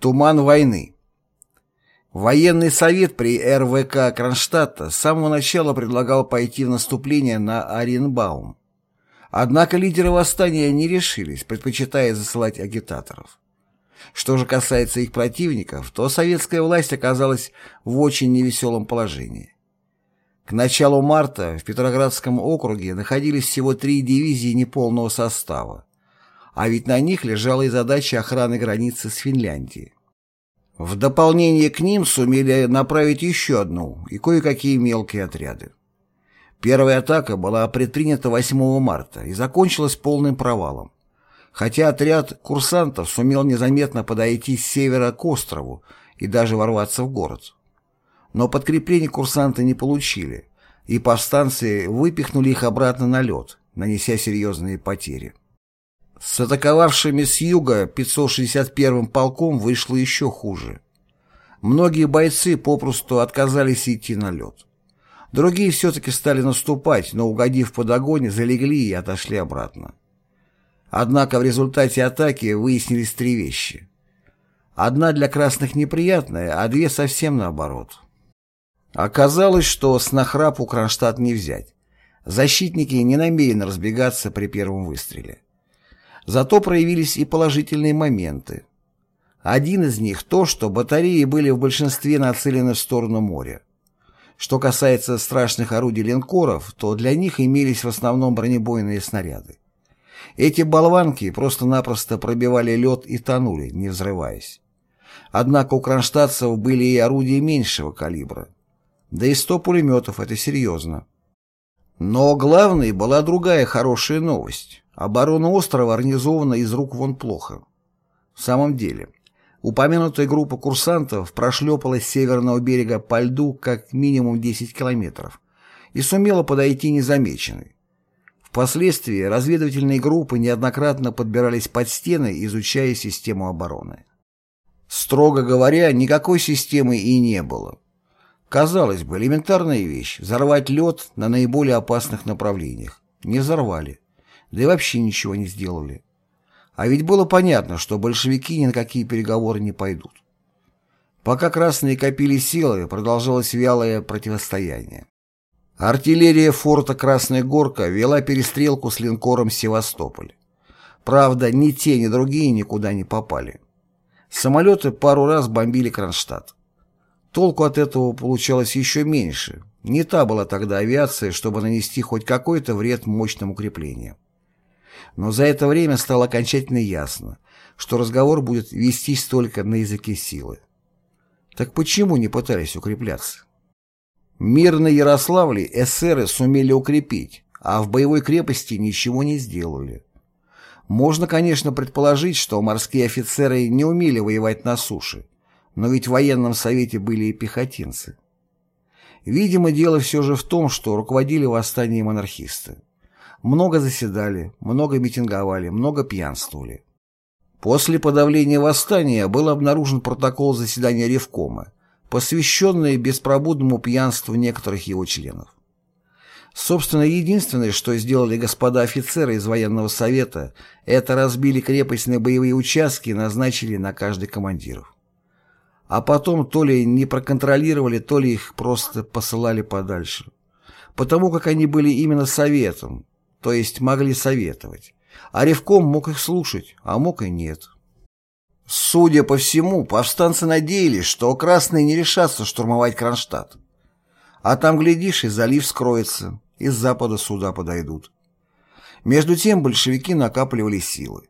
Туман войны. Военный совет при РВК Кронштадта с самого начала предлагал пойти в наступление на Оренбаум. Однако лидеры восстания не решились, предпочитая засылать агитаторов. Что же касается их противников, то советская власть оказалась в очень невеселом положении. К началу марта в Петроградском округе находились всего три дивизии неполного состава, а ведь на них лежала и задача охраны границы с Финляндией. В дополнение к ним сумели направить еще одну и кое-какие мелкие отряды. Первая атака была предпринята 8 марта и закончилась полным провалом. Хотя отряд курсантов сумел незаметно подойти с севера к острову и даже ворваться в город. Но подкрепление курсанты не получили, и повстанцы выпихнули их обратно на лед, нанеся серьезные потери. С атаковавшими с юга 561-м полком вышло еще хуже. Многие бойцы попросту отказались идти на лед. Другие все-таки стали наступать, но, угодив под огонь, залегли и отошли обратно. Однако в результате атаки выяснились три вещи. Одна для красных неприятная, а две совсем наоборот. Оказалось, что с нахрапу Кронштадт не взять. Защитники не намерены разбегаться при первом выстреле. Зато проявились и положительные моменты. Один из них то, что батареи были в большинстве нацелены в сторону моря. Что касается страшных орудий линкоров, то для них имелись в основном бронебойные снаряды. Эти болванки просто-напросто пробивали лед и тонули, не взрываясь. Однако у кронштадтцев были и орудия меньшего калибра. Да и сто пулеметов — это серьезно. Но главной была другая хорошая новость. Оборона острова организована из рук вон плохо. В самом деле, упомянутая группа курсантов прошлепалась с северного берега по льду как минимум 10 километров и сумела подойти незамеченной. Впоследствии разведывательные группы неоднократно подбирались под стены, изучая систему обороны. Строго говоря, никакой системы и не было. Казалось бы, элементарная вещь – взорвать лед на наиболее опасных направлениях. Не взорвали. Да и вообще ничего не сделали. А ведь было понятно, что большевики ни на какие переговоры не пойдут. Пока красные копили силы, продолжалось вялое противостояние. Артиллерия форта «Красная Горка» вела перестрелку с линкором «Севастополь». Правда, ни те, ни другие никуда не попали. Самолеты пару раз бомбили Кронштадт. Толку от этого получалось еще меньше. Не та была тогда авиация, чтобы нанести хоть какой-то вред мощным укреплениям. Но за это время стало окончательно ясно, что разговор будет вестись только на языке силы. Так почему не пытались укрепляться? Мир на Ярославле эсеры сумели укрепить, а в боевой крепости ничего не сделали. Можно, конечно, предположить, что морские офицеры не умели воевать на суше, но ведь в военном совете были и пехотинцы. Видимо, дело все же в том, что руководили восстанием монархисты. Много заседали, много митинговали, много пьянствовали. После подавления восстания был обнаружен протокол заседания Ревкома, посвященные беспробудному пьянству некоторых его членов. Собственно, единственное, что сделали господа офицеры из военного совета, это разбили крепость на боевые участки и назначили на каждый командиров. А потом то ли не проконтролировали, то ли их просто посылали подальше. Потому как они были именно советом, то есть могли советовать. А Ревком мог их слушать, а мог и нет. Судя по всему, повстанцы надеялись, что красные не решатся штурмовать Кронштадт. А там, глядишь, и залив скроется, и с запада сюда подойдут. Между тем большевики накапливали силы.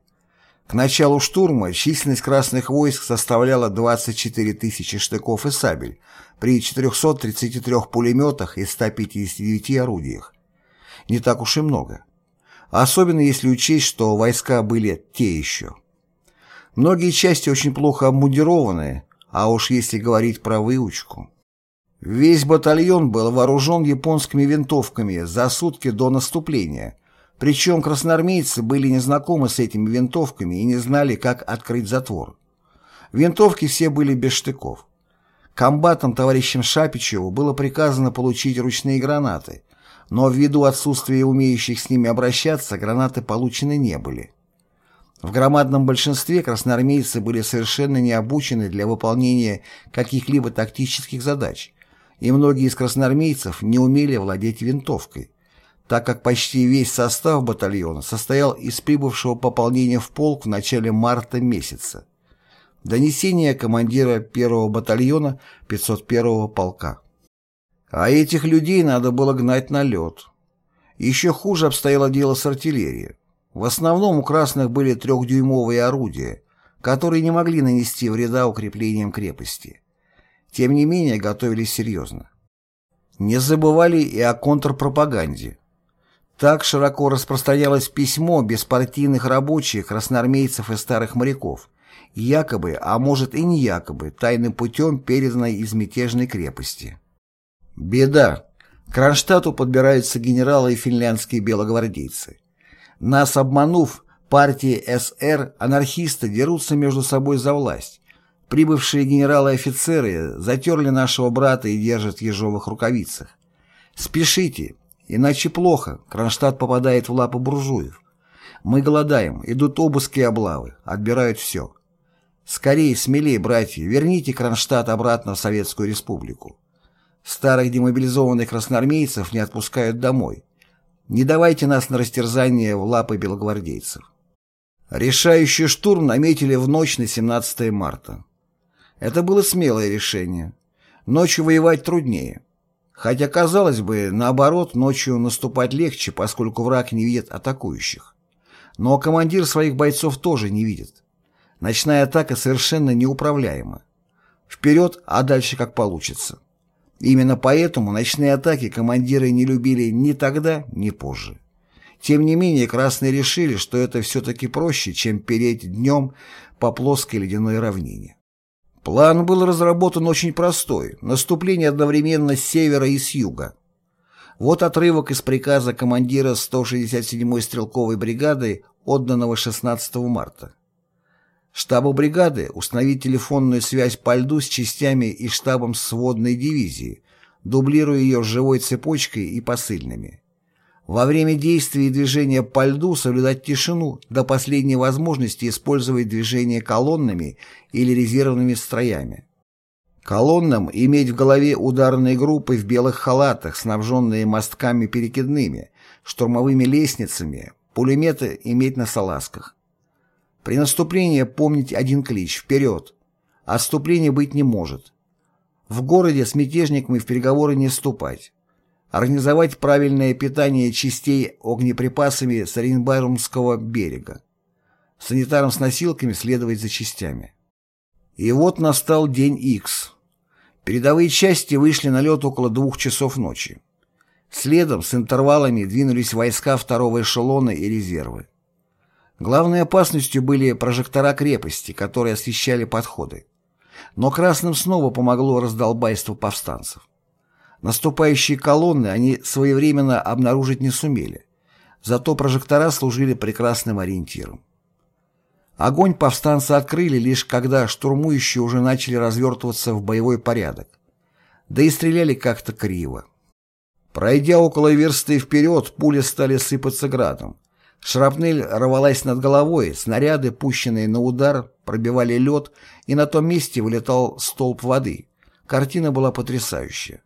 К началу штурма численность красных войск составляла 24 тысячи штыков и сабель при 433 пулеметах и 159 орудиях. Не так уж и много. Особенно если учесть, что войска были те еще. Многие части очень плохо обмундированы, а уж если говорить про выучку. Весь батальон был вооружен японскими винтовками за сутки до наступления, причем красноармейцы были незнакомы с этими винтовками и не знали, как открыть затвор. Винтовки все были без штыков. Комбатам товарищам Шапичеву было приказано получить ручные гранаты, но ввиду отсутствия умеющих с ними обращаться, гранаты получены не были. В громадном большинстве красноармейцы были совершенно не обучены для выполнения каких-либо тактических задач, и многие из красноармейцев не умели владеть винтовкой, так как почти весь состав батальона состоял из прибывшего пополнения в полк в начале марта месяца. Донесение командира первого батальона 501-го полка. А этих людей надо было гнать на лед. Еще хуже обстояло дело с артиллерией. В основном у красных были трехдюймовые орудия, которые не могли нанести вреда укреплениям крепости. Тем не менее, готовились серьезно. Не забывали и о контрпропаганде. Так широко распространялось письмо беспартийных рабочих, красноармейцев и старых моряков, якобы, а может и не якобы, тайным путем переданной из мятежной крепости. Беда. К Кронштадту подбираются генералы и финляндские белогвардейцы. Нас обманув, партии СР, анархисты дерутся между собой за власть. Прибывшие генералы и офицеры затерли нашего брата и держат в ежовых рукавицах. Спешите, иначе плохо, Кронштадт попадает в лапы буржуев. Мы голодаем, идут обыски и облавы, отбирают все. Скорее, смелее, братья, верните Кронштадт обратно в Советскую Республику. Старых демобилизованных красноармейцев не отпускают домой. Не давайте нас на растерзание в лапы белогвардейцев. Решающий штурм наметили в ночь на 17 марта. Это было смелое решение. Ночью воевать труднее. Хотя, казалось бы, наоборот, ночью наступать легче, поскольку враг не видит атакующих. Но командир своих бойцов тоже не видит. Ночная атака совершенно неуправляема. Вперед, а дальше как получится. Именно поэтому ночные атаки командиры не любили ни тогда, ни позже. Тем не менее, красные решили, что это все-таки проще, чем переть днем по плоской ледяной равнине. План был разработан очень простой – наступление одновременно с севера и с юга. Вот отрывок из приказа командира 167-й стрелковой бригады, отданного 16 марта. Штабу бригады установить телефонную связь по льду с частями и штабом сводной дивизии, дублируя ее живой цепочкой и посыльными. Во время действий и движения по льду соблюдать тишину до последней возможности использовать движение колоннами или резервными строями. Колоннам иметь в голове ударные группы в белых халатах, снабженные мостками перекидными, штурмовыми лестницами, пулеметы иметь на салазках. При наступлении помнить один клич «Вперед!» Отступления быть не может. В городе с мятежниками в переговоры не вступать. Организовать правильное питание частей огнеприпасами с Оренбургского берега. Санитарам с носилками следовать за частями. И вот настал день X. Передовые части вышли на лед около двух часов ночи. Следом с интервалами двинулись войска второго эшелона и резервы. Главной опасностью были прожектора крепости, которые освещали подходы. Но красным снова помогло раздолбайство повстанцев. Наступающие колонны они своевременно обнаружить не сумели, зато прожектора служили прекрасным ориентиром. Огонь повстанцы открыли лишь когда штурмующие уже начали развертываться в боевой порядок. Да и стреляли как-то криво. Пройдя около версты вперед, пули стали сыпаться градом. Шрапнель рвалась над головой, снаряды, пущенные на удар, пробивали лед, и на том месте вылетал столб воды. Картина была потрясающая.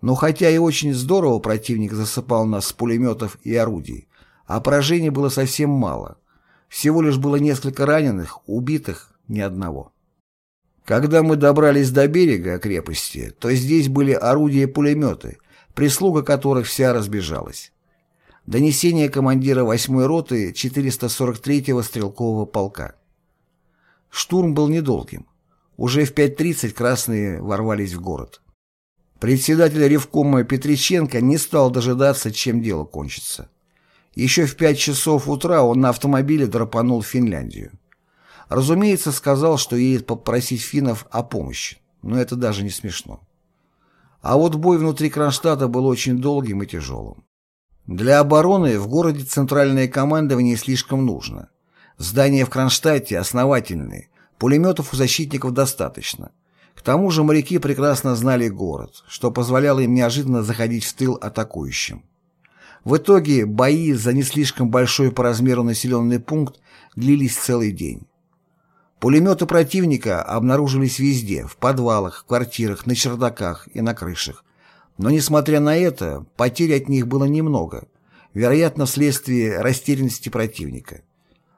Но хотя и очень здорово противник засыпал нас с пулеметов и орудий, а поражений было совсем мало. Всего лишь было несколько раненых, убитых ни одного. Когда мы добрались до берега крепости, то здесь были орудия и пулеметы, прислуга которых вся разбежалась. Донесение командира 8-й роты 443-го стрелкового полка. Штурм был недолгим. Уже в 5.30 красные ворвались в город. Председатель Ревкома Петриченко не стал дожидаться, чем дело кончится. Еще в 5 часов утра он на автомобиле драпанул в Финляндию. Разумеется, сказал, что едет попросить финнов о помощи, но это даже не смешно. А вот бой внутри Кронштадта был очень долгим и тяжелым. Для обороны в городе центральное командование слишком нужно. Здания в Кронштадте основательные, пулеметов у защитников достаточно. К тому же моряки прекрасно знали город, что позволяло им неожиданно заходить в тыл атакующим. В итоге бои за не слишком большой по размеру населенный пункт длились целый день. Пулеметы противника обнаружились везде, в подвалах, квартирах, на чердаках и на крышах. Но, несмотря на это, потерь от них было немного, вероятно, вследствие растерянности противника.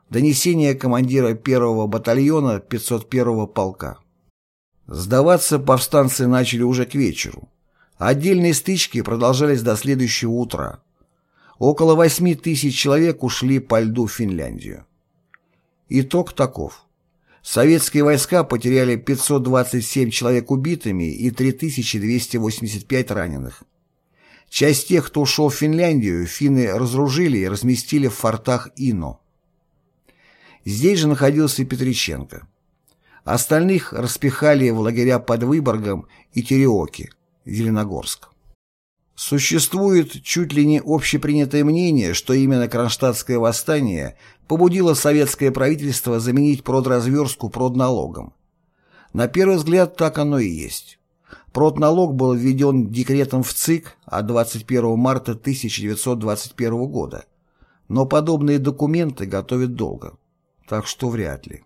Донесение командира первого батальона 501-го полка. Сдаваться повстанцы начали уже к вечеру. Отдельные стычки продолжались до следующего утра. Около 8 тысяч человек ушли по льду в Финляндию. Итог таков. Советские войска потеряли 527 человек убитыми и 3285 раненых. Часть тех, кто ушел в Финляндию, финны разоружили и разместили в фортах Ино. Здесь же находился и Петриченко. Остальных распихали в лагеря под Выборгом и Тереоки, Зеленогорск. Существует чуть ли не общепринятое мнение, что именно Кронштадтское восстание побудило советское правительство заменить продразверстку продналогом. На первый взгляд так оно и есть. Продналог был введен декретом в ЦИК от 21 марта 1921 года, но подобные документы готовят долго, так что вряд ли.